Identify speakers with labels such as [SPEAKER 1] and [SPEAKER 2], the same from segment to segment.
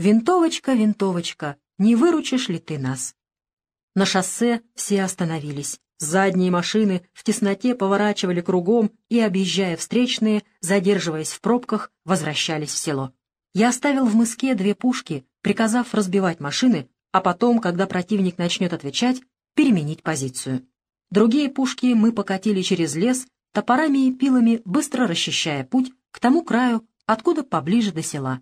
[SPEAKER 1] «Винтовочка, винтовочка, не выручишь ли ты нас?» На шоссе все остановились. Задние машины в тесноте поворачивали кругом и, объезжая встречные, задерживаясь в пробках, возвращались в село. Я оставил в мыске две пушки, приказав разбивать машины, а потом, когда противник начнет отвечать, переменить позицию. Другие пушки мы покатили через лес, топорами и пилами, быстро расчищая путь к тому краю, откуда поближе до села.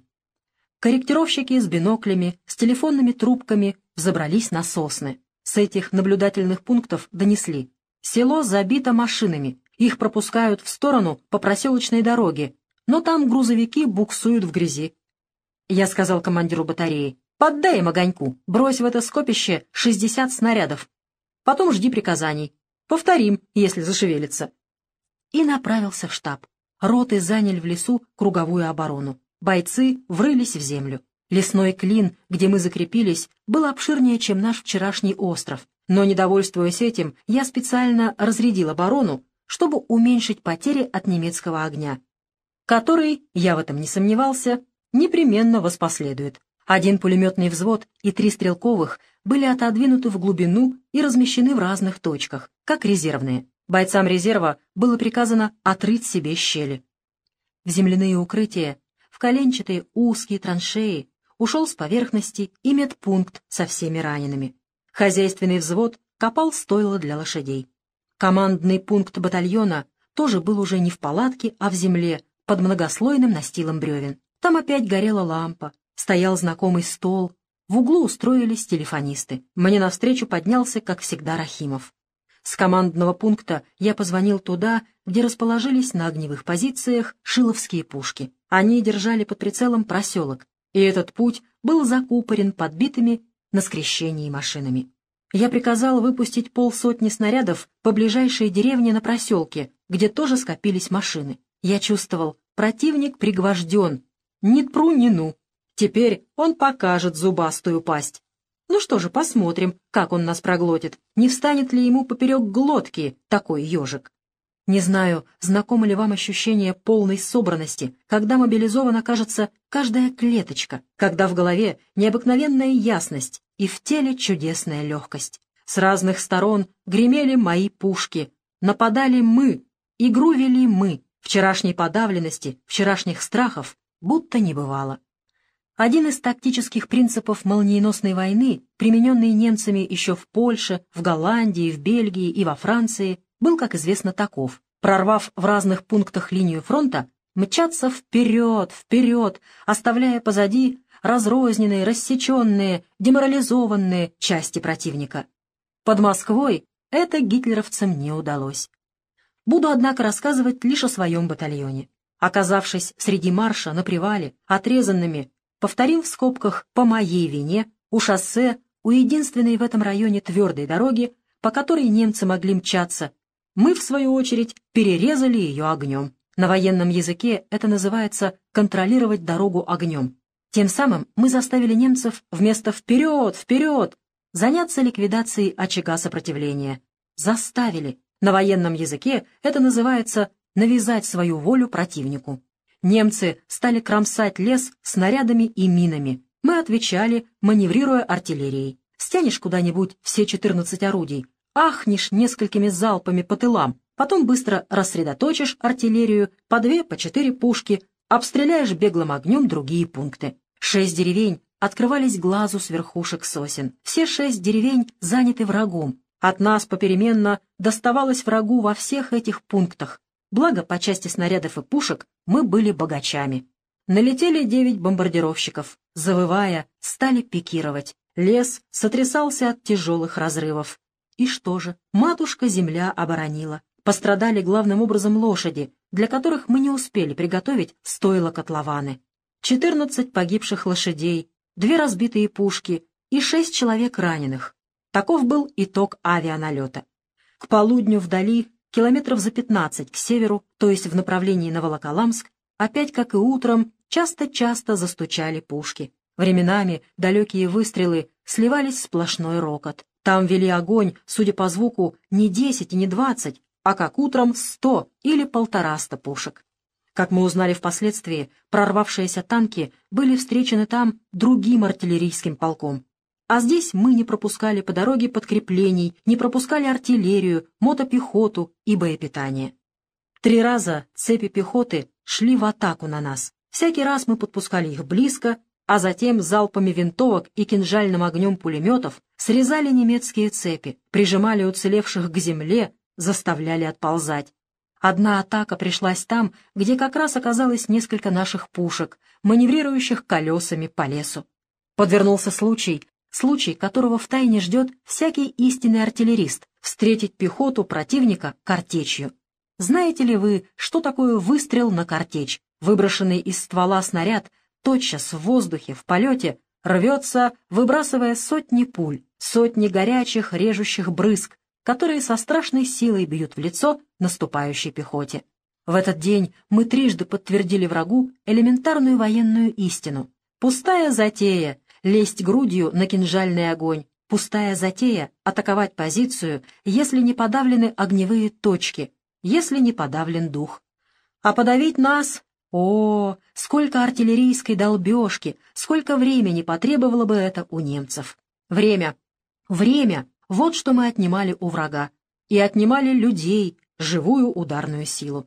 [SPEAKER 1] Корректировщики с биноклями, с телефонными трубками взобрались на сосны. С этих наблюдательных пунктов донесли. Село забито машинами, их пропускают в сторону по проселочной дороге, но там грузовики буксуют в грязи. Я сказал командиру батареи, поддай им огоньку, брось в это скопище 60 снарядов. Потом жди приказаний. Повторим, если зашевелится. И направился в штаб. Роты заняли в лесу круговую оборону. Бойцы врылись в землю. Лесной клин, где мы закрепились, был обширнее, чем наш вчерашний остров, но, недовольствуясь этим, я специально разрядил оборону, чтобы уменьшить потери от немецкого огня, который, я в этом не сомневался, непременно воспоследует. Один пулеметный взвод и три стрелковых были отодвинуты в глубину и размещены в разных точках, как резервные. Бойцам резерва было приказано отрыть себе щели. В земляные укрытия, в коленчатые узкие траншеи ушел с поверхности и медпункт со всеми ранеными. Хозяйственный взвод копал стойло для лошадей. Командный пункт батальона тоже был уже не в палатке, а в земле, под многослойным настилом бревен. Там опять горела лампа, стоял знакомый стол, в углу устроились телефонисты. Мне навстречу поднялся, как всегда, Рахимов. С командного пункта я позвонил туда, где расположились на огневых позициях шиловские пушки. Они держали под прицелом проселок, и этот путь был закупорен подбитыми на скрещении машинами. Я приказал выпустить полсотни снарядов по ближайшей деревне на проселке, где тоже скопились машины. Я чувствовал, противник пригвожден, ни пру, ни ну. Теперь он покажет зубастую пасть. Ну что же, посмотрим, как он нас проглотит, не встанет ли ему поперек глотки такой ежик. Не знаю, знакомо ли вам ощущение полной собранности, когда мобилизована кажется каждая клеточка, когда в голове необыкновенная ясность и в теле чудесная легкость. С разных сторон гремели мои пушки, нападали мы, игру вели мы, вчерашней подавленности, вчерашних страхов будто не бывало. Один из тактических принципов молниеносной войны, примененный немцами еще в Польше, в Голландии, в Бельгии и во Франции, был, как известно, таков. Прорвав в разных пунктах линию фронта, мчаться вперед, вперед, оставляя позади разрозненные, рассеченные, деморализованные части противника. Под Москвой это гитлеровцам не удалось. Буду, однако, рассказывать лишь о своем батальоне. Оказавшись среди марша на привале, отрезанными, повторим в скобках «по моей вине», у шоссе, у единственной в этом районе твердой дороги, по которой немцы могли мчаться, мы, в свою очередь, перерезали ее огнем. На военном языке это называется «контролировать дорогу огнем». Тем самым мы заставили немцев вместо «вперед, вперед» заняться ликвидацией очага сопротивления. Заставили. На военном языке это называется «навязать свою волю противнику». Немцы стали кромсать лес снарядами и минами. Мы отвечали, маневрируя артиллерией. Стянешь куда-нибудь все 14 орудий, ахнешь несколькими залпами по тылам, потом быстро рассредоточишь артиллерию по две, по четыре пушки, обстреляешь беглым огнем другие пункты. Шесть деревень открывались глазу с верхушек сосен. Все шесть деревень заняты врагом. От нас попеременно доставалось врагу во всех этих пунктах. Благо, по части снарядов и пушек мы были богачами. Налетели девять бомбардировщиков. Завывая, стали пикировать. Лес сотрясался от тяжелых разрывов. И что же? Матушка-земля оборонила. Пострадали главным образом лошади, для которых мы не успели приготовить стойла котлованы. Четырнадцать погибших лошадей, две разбитые пушки и шесть человек раненых. Таков был итог авианалета. К полудню вдали, километров за пятнадцать к северу, то есть в направлении на Волоколамск, опять, как и утром, часто-часто застучали пушки. Временами далекие выстрелы сливались в сплошной рокот. Там вели огонь, судя по звуку, не десять и не двадцать, а как утром сто или полтораста пушек. Как мы узнали впоследствии, прорвавшиеся танки были встречены там другим артиллерийским полком. А здесь мы не пропускали по дороге подкреплений, не пропускали артиллерию, мотопехоту и боепитание. Три раза цепи пехоты шли в атаку на нас. Всякий раз мы подпускали их близко, а затем залпами винтовок и кинжальным огнем пулеметов срезали немецкие цепи, прижимали уцелевших к земле, заставляли отползать. Одна атака пришлась там, где как раз оказалось несколько наших пушек, маневрирующих колесами по лесу. Подвернулся случай, случай, которого втайне ждет всякий истинный артиллерист, встретить пехоту противника картечью. Знаете ли вы, что такое выстрел на картечь? Выброшенный из ствола снаряд тотчас в воздухе, в полете, рвется, выбрасывая сотни пуль, сотни горячих, режущих брызг, которые со страшной силой бьют в лицо наступающей пехоте. В этот день мы трижды подтвердили врагу элементарную военную истину. Пустая затея — лезть грудью на кинжальный огонь, пустая затея — атаковать позицию, если не подавлены огневые точки, если не подавлен дух. А подавить нас о, сколько артиллерийской долбежки, сколько времени потребовало бы это у немцев. Время. Время вот что мы отнимали у врага. И отнимали людей, живую ударную силу.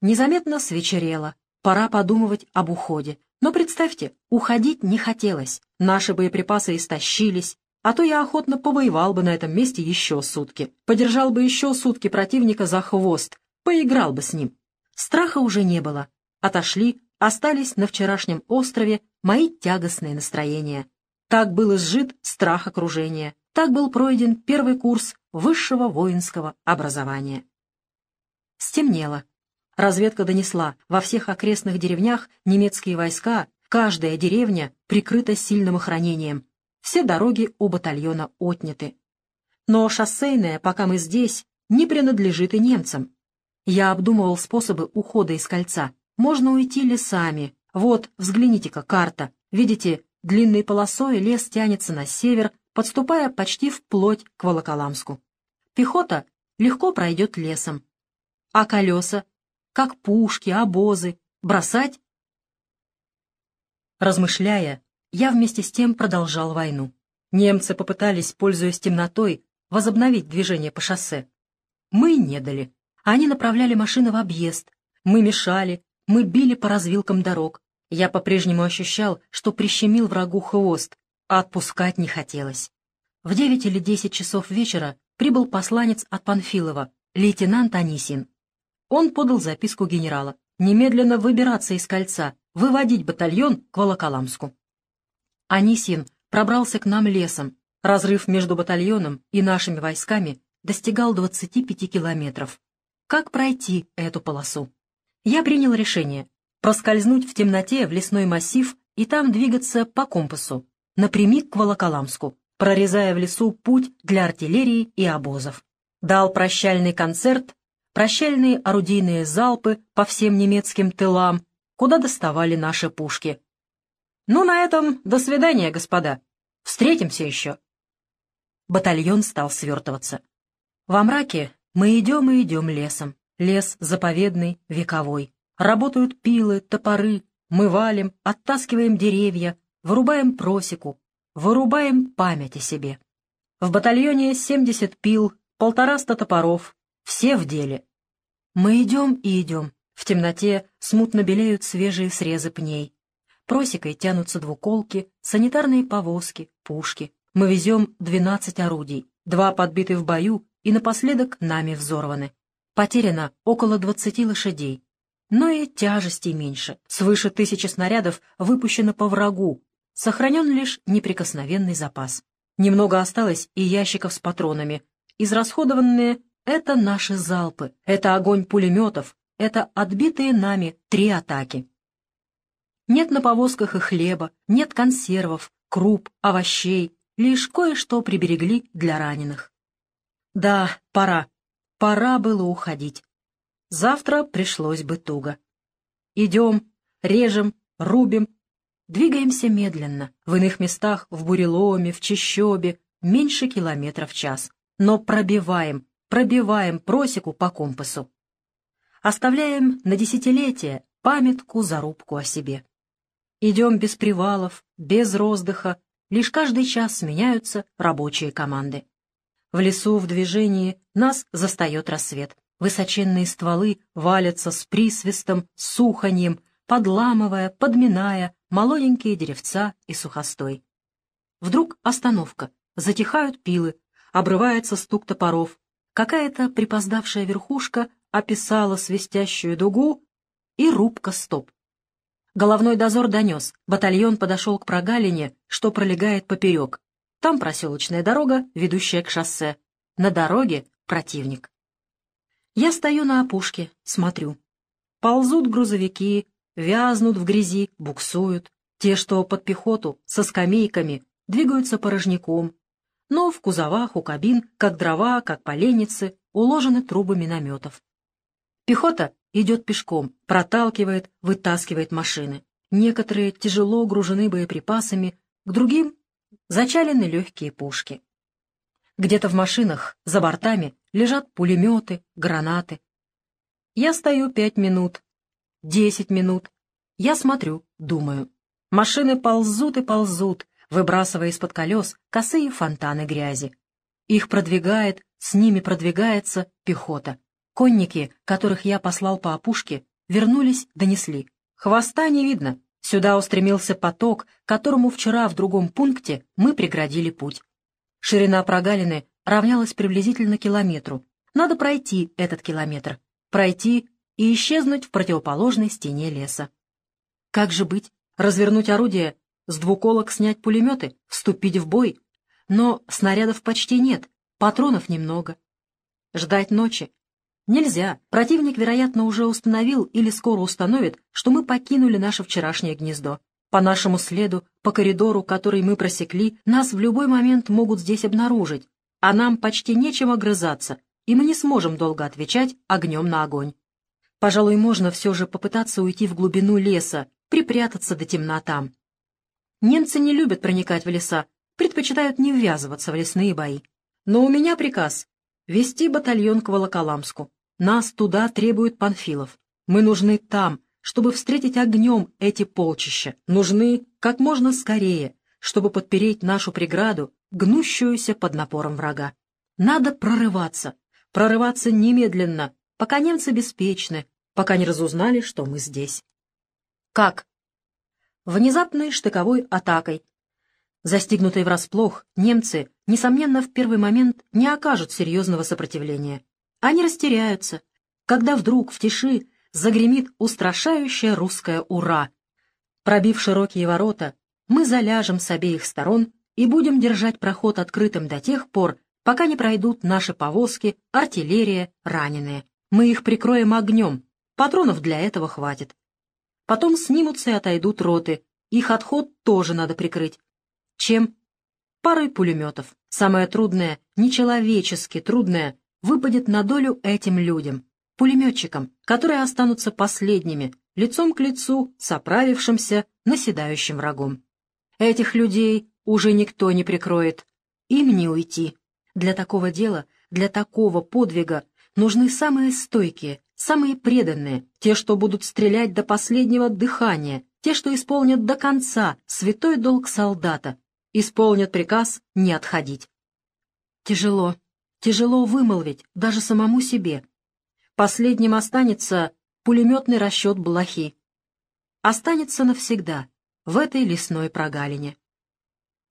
[SPEAKER 1] Незаметно свечерело. Пора подумывать об уходе. Но представьте, уходить не хотелось. Наши боеприпасы истощились, а то я охотно повоевал бы на этом месте еще сутки. Подержал бы еще сутки противника за хвост, поиграл бы с ним. Страха уже не было. Отошли, остались на вчерашнем острове мои тягостные настроения. Так был изжит страх окружения. Так был пройден первый курс высшего воинского образования. Стемнело. Разведка донесла, во всех окрестных деревнях немецкие войска, каждая деревня прикрыта сильным охранением. Все дороги у батальона отняты. Но шоссейная, пока мы здесь, не принадлежит и немцам. Я обдумывал способы ухода из кольца. Можно уйти лесами. Вот, взгляните-ка, карта. Видите, длинной полосой лес тянется на север, подступая почти вплоть к Волоколамску. Пехота легко пройдет лесом. А колеса, как пушки, обозы, бросать? Размышляя, я вместе с тем продолжал войну. Немцы попытались, пользуясь темнотой, возобновить движение по шоссе. Мы не дали. Они направляли машины в объезд. Мы мешали, мы били по развилкам дорог. Я по-прежнему ощущал, что прищемил врагу хвост, а отпускать не хотелось. В девять или десять часов вечера прибыл посланец от Панфилова, лейтенант Анисин. Он подал записку генерала. Немедленно выбираться из кольца, выводить батальон к Волоколамску. Анисин пробрался к нам лесом. Разрыв между батальоном и нашими войсками достигал 25 километров. Как пройти эту полосу? Я принял решение проскользнуть в темноте в лесной массив и там двигаться по компасу, напрямик к Волоколамску, прорезая в лесу путь для артиллерии и обозов. Дал прощальный концерт, прощальные орудийные залпы по всем немецким тылам, куда доставали наши пушки. Ну, на этом до свидания, господа. Встретимся еще. Батальон стал свертываться. Во мраке мы идем и идем лесом. Лес заповедный, вековой. Работают пилы, топоры, мы валим, оттаскиваем деревья, вырубаем просеку, вырубаем память о себе. В батальоне 70 пил, полтораста топоров, все в деле. Мы идем и идем. В темноте смутно белеют свежие срезы пней. Просекой тянутся двуколки, санитарные повозки, пушки. Мы везем 12 орудий, два подбиты в бою и напоследок нами взорваны. Потеряно около 20 лошадей. Но и тяжестей меньше. Свыше тысячи снарядов выпущено по врагу, Сохранен лишь неприкосновенный запас. Немного осталось и ящиков с патронами. Израсходованные — это наши залпы, это огонь пулеметов, это отбитые нами три атаки. Нет на повозках и хлеба, нет консервов, круп, овощей, лишь кое-что приберегли для раненых. Да, пора, пора было уходить. Завтра пришлось бы туго. Идем, режем, рубим, Двигаемся медленно, в иных местах, в буреломе, в чащобе, меньше километра в час. Но пробиваем, пробиваем просеку по компасу. Оставляем на десятилетия памятку, зарубку о себе. Идем без привалов, без роздыха, лишь каждый час сменяются рабочие команды. В лесу в движении нас застает рассвет. Высоченные стволы валятся с присвистом, суханьем, подламывая, подминая молоденькие деревца и сухостой. Вдруг остановка, затихают пилы, обрывается стук топоров. Какая-то припоздавшая верхушка описала свистящую дугу, и рубка стоп. Головной дозор донес, батальон подошел к прогалине, что пролегает поперек. Там проселочная дорога, ведущая к шоссе. На дороге противник. Я стою на опушке, смотрю. Ползут грузовики, вязнут в грязи, буксуют. Те, что под пехоту, со скамейками, двигаются порожняком. Но в кузовах у кабин, как дрова, как поленницы, уложены трубы минометов. Пехота идет пешком, проталкивает, вытаскивает машины. Некоторые тяжело гружены боеприпасами, к другим зачалены легкие пушки. Где-то в машинах, за бортами, лежат пулеметы, гранаты. Я стою пять минут, десять минут. Я смотрю, думаю. Машины ползут и ползут, выбрасывая из-под колес косые фонтаны грязи. Их продвигает, с ними продвигается пехота. Конники, которых я послал по опушке, вернулись, донесли. Хвоста не видно. Сюда устремился поток, которому вчера в другом пункте мы преградили путь. Ширина прогалины равнялась приблизительно километру. Надо пройти этот километр. Пройти и исчезнуть в противоположной стене леса. Как же быть? Развернуть орудие, с двуколок снять пулеметы, вступить в бой? Но снарядов почти нет, патронов немного. Ждать ночи, Нельзя. Противник, вероятно, уже установил или скоро установит, что мы покинули наше вчерашнее гнездо. По нашему следу, по коридору, который мы просекли, нас в любой момент могут здесь обнаружить, а нам почти нечем огрызаться, и мы не сможем долго отвечать огнем на огонь. Пожалуй, можно все же попытаться уйти в глубину леса, припрятаться до темна там. Немцы не любят проникать в леса, предпочитают не ввязываться в лесные бои. Но у меня приказ — вести батальон к Волоколамску. Нас туда требует Панфилов. Мы нужны там, чтобы встретить огнем эти полчища. Нужны как можно скорее, чтобы подпереть нашу преграду, гнущуюся под напором врага. Надо прорываться, прорываться немедленно, пока немцы беспечны, пока не разузнали, что мы здесь. Как? Внезапной штыковой атакой. Застигнутые врасплох, немцы, несомненно, в первый момент не окажут серьезного сопротивления. Они растеряются, когда вдруг в тиши загремит устрашающее русское «Ура!». Пробив широкие ворота, мы заляжем с обеих сторон и будем держать проход открытым до тех пор, пока не пройдут наши повозки, артиллерия, раненые. Мы их прикроем огнем, патронов для этого хватит. Потом снимутся и отойдут роты, их отход тоже надо прикрыть. Чем? Парой пулеметов. Самое трудное, нечеловечески трудное, выпадет на долю этим людям, пулеметчикам, которые останутся последними, лицом к лицу с оправившимся, наседающим врагом. Этих людей уже никто не прикроет, им не уйти. Для такого дела, для такого подвига нужны самые стойкие, самые преданные, те, что будут стрелять до последнего дыхания, те, что исполнят до конца святой долг солдата, исполнят приказ не отходить. Тяжело, Тяжело вымолвить даже самому себе. Последним останется пулеметный расчет Блохи. Останется навсегда в этой лесной прогалине.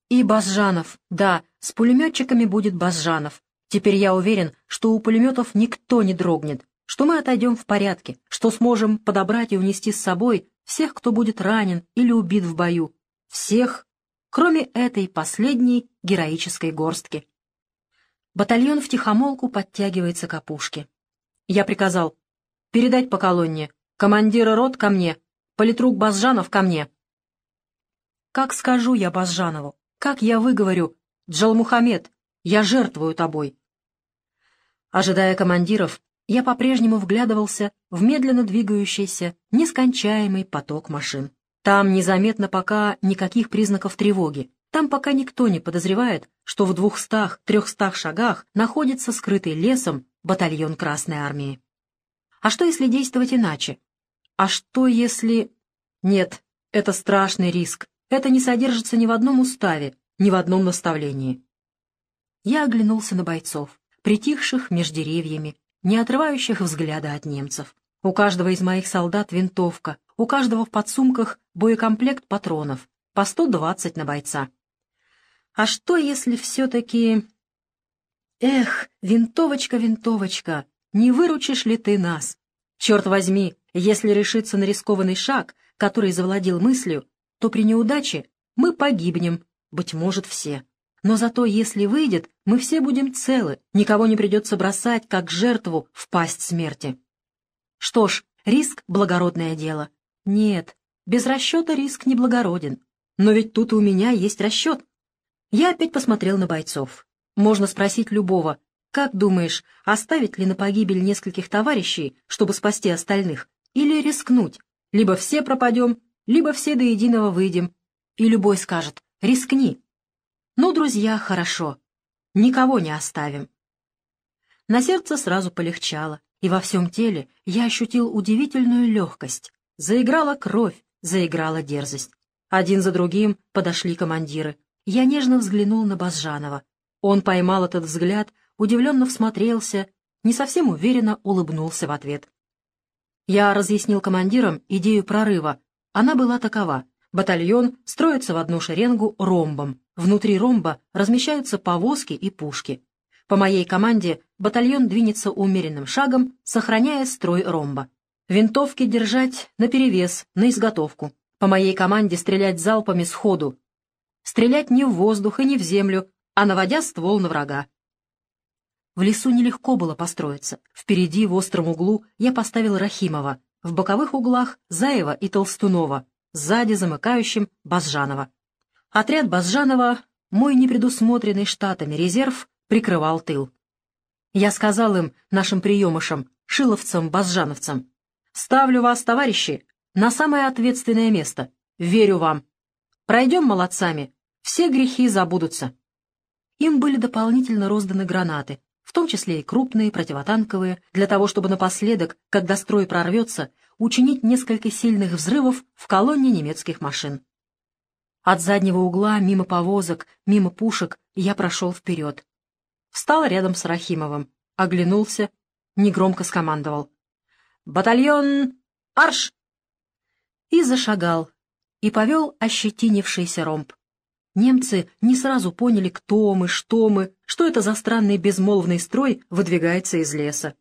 [SPEAKER 1] И Базжанов, да, с пулеметчиками будет Базжанов. Теперь я уверен, что у пулеметов никто не дрогнет, что мы отойдем в порядке, что сможем подобрать и унести с собой всех, кто будет ранен или убит в бою. Всех, кроме этой последней героической горстки. Батальон втихомолку подтягивается к опушке. Я приказал передать по колонне. Командира рот ко мне, политрук Базжанов ко мне. Как скажу я Базжанову, как я выговорю, Джалмухамед, я жертвую тобой. Ожидая командиров, я по-прежнему вглядывался в медленно двигающийся, нескончаемый поток машин. Там незаметно пока никаких признаков тревоги. Там пока никто не подозревает, что в двухстах-трехстах шагах находится скрытый лесом батальон Красной Армии. А что, если действовать иначе? А что, если... Нет, это страшный риск. Это не содержится ни в одном уставе, ни в одном наставлении. Я оглянулся на бойцов, притихших меж деревьями, не отрывающих взгляда от немцев. У каждого из моих солдат винтовка, у каждого в подсумках боекомплект патронов, по 120 на бойца. А что, если все-таки... Эх, винтовочка, винтовочка, не выручишь ли ты нас? Черт возьми, если решиться на рискованный шаг, который завладел мыслью, то при неудаче мы погибнем, быть может, все. Но зато, если выйдет, мы все будем целы, никого не придется бросать, как жертву, в пасть смерти. Что ж, риск — благородное дело. Нет, без расчета риск не благороден. Но ведь тут у меня есть расчет. Я опять посмотрел на бойцов. Можно спросить любого, как думаешь, оставить ли на погибель нескольких товарищей, чтобы спасти остальных, или рискнуть? Либо все пропадем, либо все до единого выйдем. И любой скажет «рискни». Ну, друзья, хорошо. Никого не оставим. На сердце сразу полегчало, и во всем теле я ощутил удивительную легкость. Заиграла кровь, заиграла дерзость. Один за другим подошли командиры. Я нежно взглянул на Базжанова. Он поймал этот взгляд, удивленно всмотрелся, не совсем уверенно улыбнулся в ответ. Я разъяснил командирам идею прорыва. Она была такова. Батальон строится в одну шеренгу ромбом. Внутри ромба размещаются повозки и пушки. По моей команде батальон двинется умеренным шагом, сохраняя строй ромба. Винтовки держать наперевес, на изготовку. По моей команде стрелять залпами сходу. Стрелять не в воздух и не в землю, а наводя ствол на врага. В лесу нелегко было построиться. Впереди, в остром углу, я поставил Рахимова, в боковых углах — Заева и Толстунова, сзади замыкающим — Базжанова. Отряд Базжанова, мой непредусмотренный штатами резерв, прикрывал тыл. Я сказал им, нашим приемышам, шиловцам, базжановцам, «Ставлю вас, товарищи, на самое ответственное место. Верю вам. Пройдем молодцами, все грехи забудутся». Им были дополнительно розданы гранаты, в том числе и крупные, противотанковые, для того, чтобы напоследок, когда строй прорвется, учинить несколько сильных взрывов в колонне немецких машин. От заднего угла, мимо повозок, мимо пушек, я прошел вперед. Встал рядом с Рахимовым, оглянулся, негромко скомандовал. «Батальон! Арш!» И зашагал, и повел ощетинившийся ромб. Немцы не сразу поняли, кто мы, что мы, что это за странный безмолвный строй выдвигается из леса.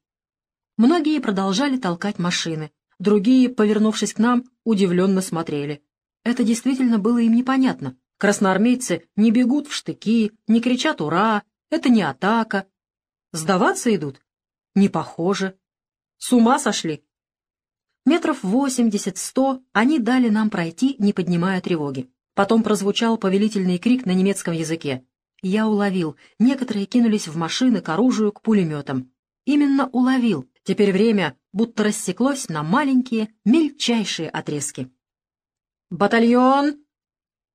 [SPEAKER 1] Многие продолжали толкать машины, другие, повернувшись к нам, удивленно смотрели. Это действительно было им непонятно. Красноармейцы не бегут в штыки, не кричат «Ура!», это не атака. Сдаваться идут? Не похоже. С ума сошли? Метров восемьдесят-сто они дали нам пройти, не поднимая тревоги. Потом прозвучал повелительный крик на немецком языке. Я уловил. Некоторые кинулись в машины к оружию, к пулеметам. Именно уловил. Теперь время будто рассеклось на маленькие, мельчайшие отрезки. «Батальон!»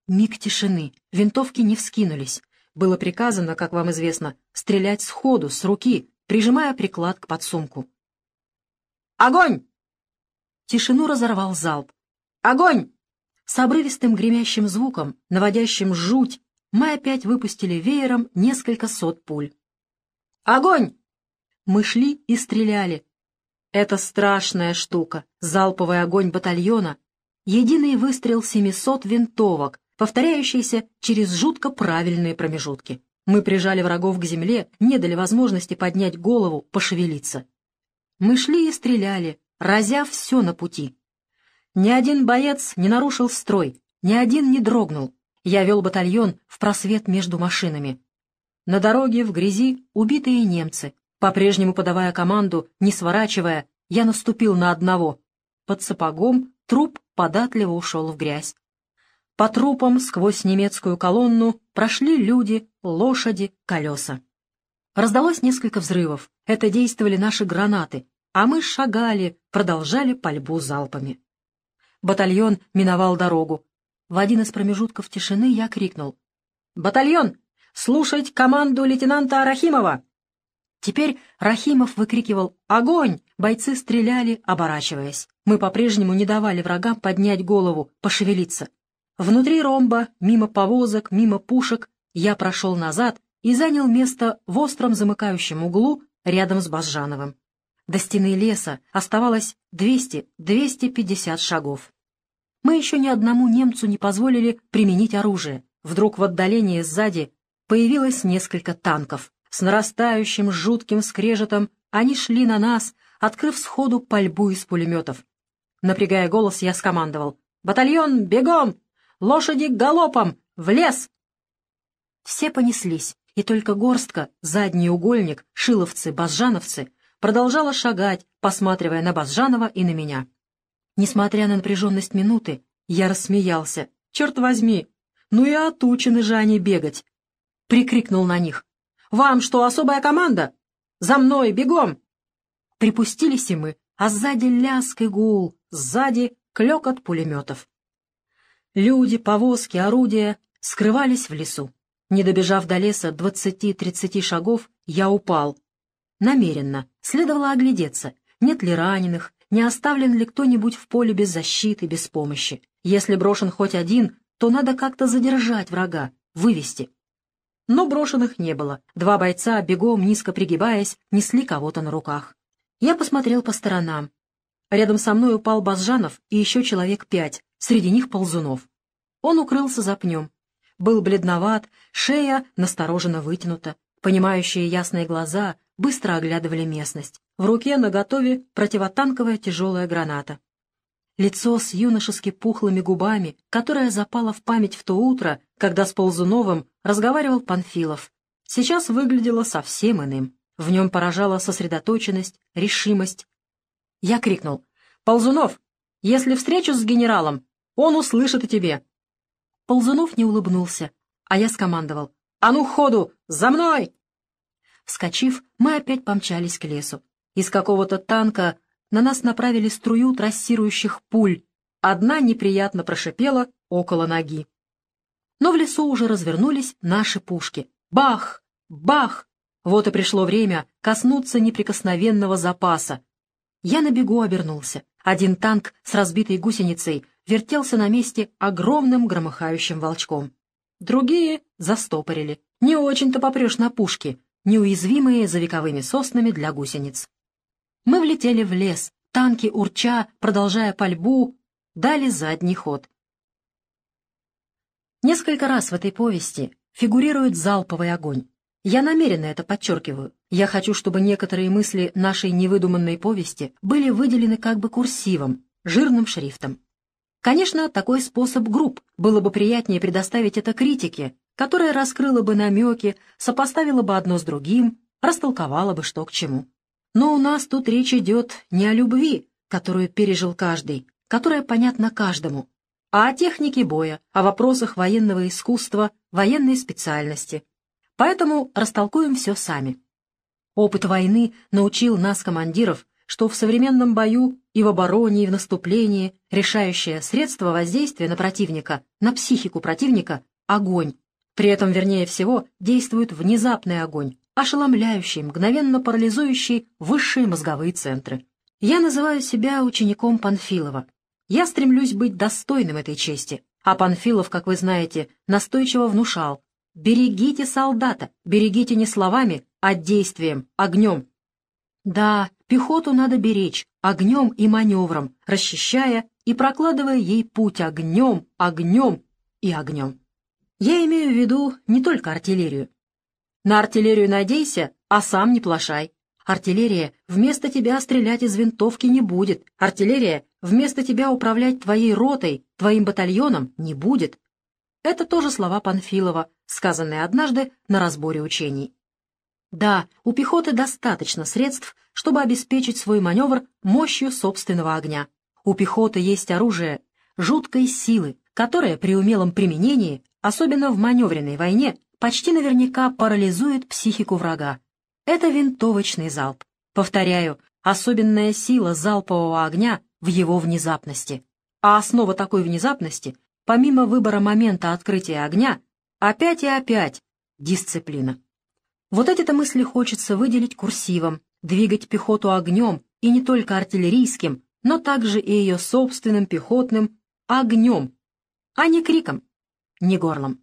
[SPEAKER 1] Миг тишины. Винтовки не вскинулись. Было приказано, как вам известно, стрелять сходу, с руки, прижимая приклад к подсумку. «Огонь!» Тишину разорвал залп. «Огонь!» С обрывистым гремящим звуком, наводящим жуть, мы опять выпустили веером несколько сот пуль. «Огонь!» Мы шли и стреляли. Это страшная штука, залповый огонь батальона, единый выстрел 700 винтовок, повторяющийся через жутко правильные промежутки. Мы прижали врагов к земле, не дали возможности поднять голову, пошевелиться. Мы шли и стреляли, разя все на пути. Ни один боец не нарушил строй, ни один не дрогнул. Я вел батальон в просвет между машинами. На дороге в грязи убитые немцы. По-прежнему подавая команду, не сворачивая, я наступил на одного. Под сапогом труп податливо ушел в грязь. По трупам сквозь немецкую колонну прошли люди, лошади, колеса. Раздалось несколько взрывов. Это действовали наши гранаты, а мы шагали, продолжали пальбу залпами. Батальон миновал дорогу. В один из промежутков тишины я крикнул. «Батальон! Слушать команду лейтенанта Арахимова!» Теперь Рахимов выкрикивал «Огонь!», бойцы стреляли, оборачиваясь. Мы по-прежнему не давали врагам поднять голову, пошевелиться. Внутри ромба, мимо повозок, мимо пушек, я прошел назад и занял место в остром замыкающем углу рядом с Базжановым. До стены леса оставалось 200-250 шагов. Мы еще ни одному немцу не позволили применить оружие. Вдруг в отдалении сзади появилось несколько танков. С нарастающим жутким скрежетом они шли на нас, открыв сходу пальбу из пулеметов. Напрягая голос, я скомандовал. «Батальон, бегом! Лошади галопом! В лес!» Все понеслись, и только горстка, задний угольник, шиловцы, базжановцы, продолжала шагать, посматривая на Базжанова и на меня. Несмотря на напряженность минуты, я рассмеялся. «Черт возьми! Ну и отучены же они бегать!» Прикрикнул на них. «Вам что, особая команда? За мной, бегом!» Припустились и мы, а сзади ляск и гул, сзади клёкот пулеметов. Люди, повозки, орудия скрывались в лесу. Не добежав до леса двадцати-тридцати шагов, я упал. Намеренно. Следовало оглядеться, нет ли раненых, не оставлен ли кто-нибудь в поле без защиты, без помощи. Если брошен хоть один, то надо как-то задержать врага, вывести. Но брошенных не было. Два бойца, бегом, низко пригибаясь, несли кого-то на руках. Я посмотрел по сторонам. Рядом со мной упал Базжанов и еще человек пять, среди них ползунов. Он укрылся за пнем был бледноват, шея настороженно вытянута. Понимающие ясные глаза быстро оглядывали местность. В руке наготове противотанковая тяжелая граната. Лицо с юношески пухлыми губами, которое запало в память в то утро, когда с Ползуновым разговаривал Панфилов, сейчас выглядело совсем иным. В нем поражала сосредоточенность, решимость. Я крикнул. «Ползунов, если встречу с генералом, он услышит и тебе. Ползунов не улыбнулся, а я скомандовал. «А ну, ходу! За мной!» Вскочив, мы опять помчались к лесу. Из какого-то танка на нас направили струю трассирующих пуль. Одна неприятно прошипела около ноги. Но в лесу уже развернулись наши пушки. Бах! Бах! Вот и пришло время коснуться неприкосновенного запаса. Я на бегу обернулся. Один танк с разбитой гусеницей вертелся на месте огромным громыхающим волчком. Другие застопорили. Не очень-то попрешь на пушки, неуязвимые за вековыми соснами для гусениц. Мы влетели в лес, танки, урча, продолжая пальбу, дали задний ход. Несколько раз в этой повести фигурирует залповый огонь. Я намеренно это подчеркиваю. Я хочу, чтобы некоторые мысли нашей невыдуманной повести были выделены как бы курсивом, жирным шрифтом. Конечно, такой способ групп. Было бы приятнее предоставить это критике, которая раскрыла бы намеки, сопоставила бы одно с другим, растолковала бы что к чему. Но у нас тут речь идет не о любви, которую пережил каждый, которая понятна каждому, а о технике боя, о вопросах военного искусства, военной специальности. Поэтому растолкуем все сами. Опыт войны научил нас, командиров, что в современном бою и в обороне, и в наступлении решающее средство воздействия на противника, на психику противника — огонь. При этом, вернее всего, действует внезапный огонь, ошеломляющий, мгновенно парализующий высшие мозговые центры. Я называю себя учеником Панфилова. Я стремлюсь быть достойным этой чести, а Панфилов, как вы знаете, настойчиво внушал «Берегите солдата, берегите не словами, а действием, огнем». Да, Пехоту надо беречь огнем и маневром, расчищая и прокладывая ей путь огнем, огнем и огнем. Я имею в виду не только артиллерию. На артиллерию надейся, а сам не плашай. Артиллерия вместо тебя стрелять из винтовки не будет. Артиллерия вместо тебя управлять твоей ротой, твоим батальоном не будет. Это тоже слова Панфилова, сказанные однажды на разборе учений. Да, у пехоты достаточно средств, чтобы обеспечить свой маневр мощью собственного огня. У пехоты есть оружие жуткой силы, которое при умелом применении, особенно в маневренной войне, почти наверняка парализует психику врага. Это винтовочный залп. Повторяю, особенная сила залпового огня в его внезапности. А основа такой внезапности, помимо выбора момента открытия огня, опять и опять — дисциплина. Вот эти-то мысли хочется выделить курсивом, двигать пехоту огнем, и не только артиллерийским, но также и ее собственным пехотным огнем, а не криком, не горлом.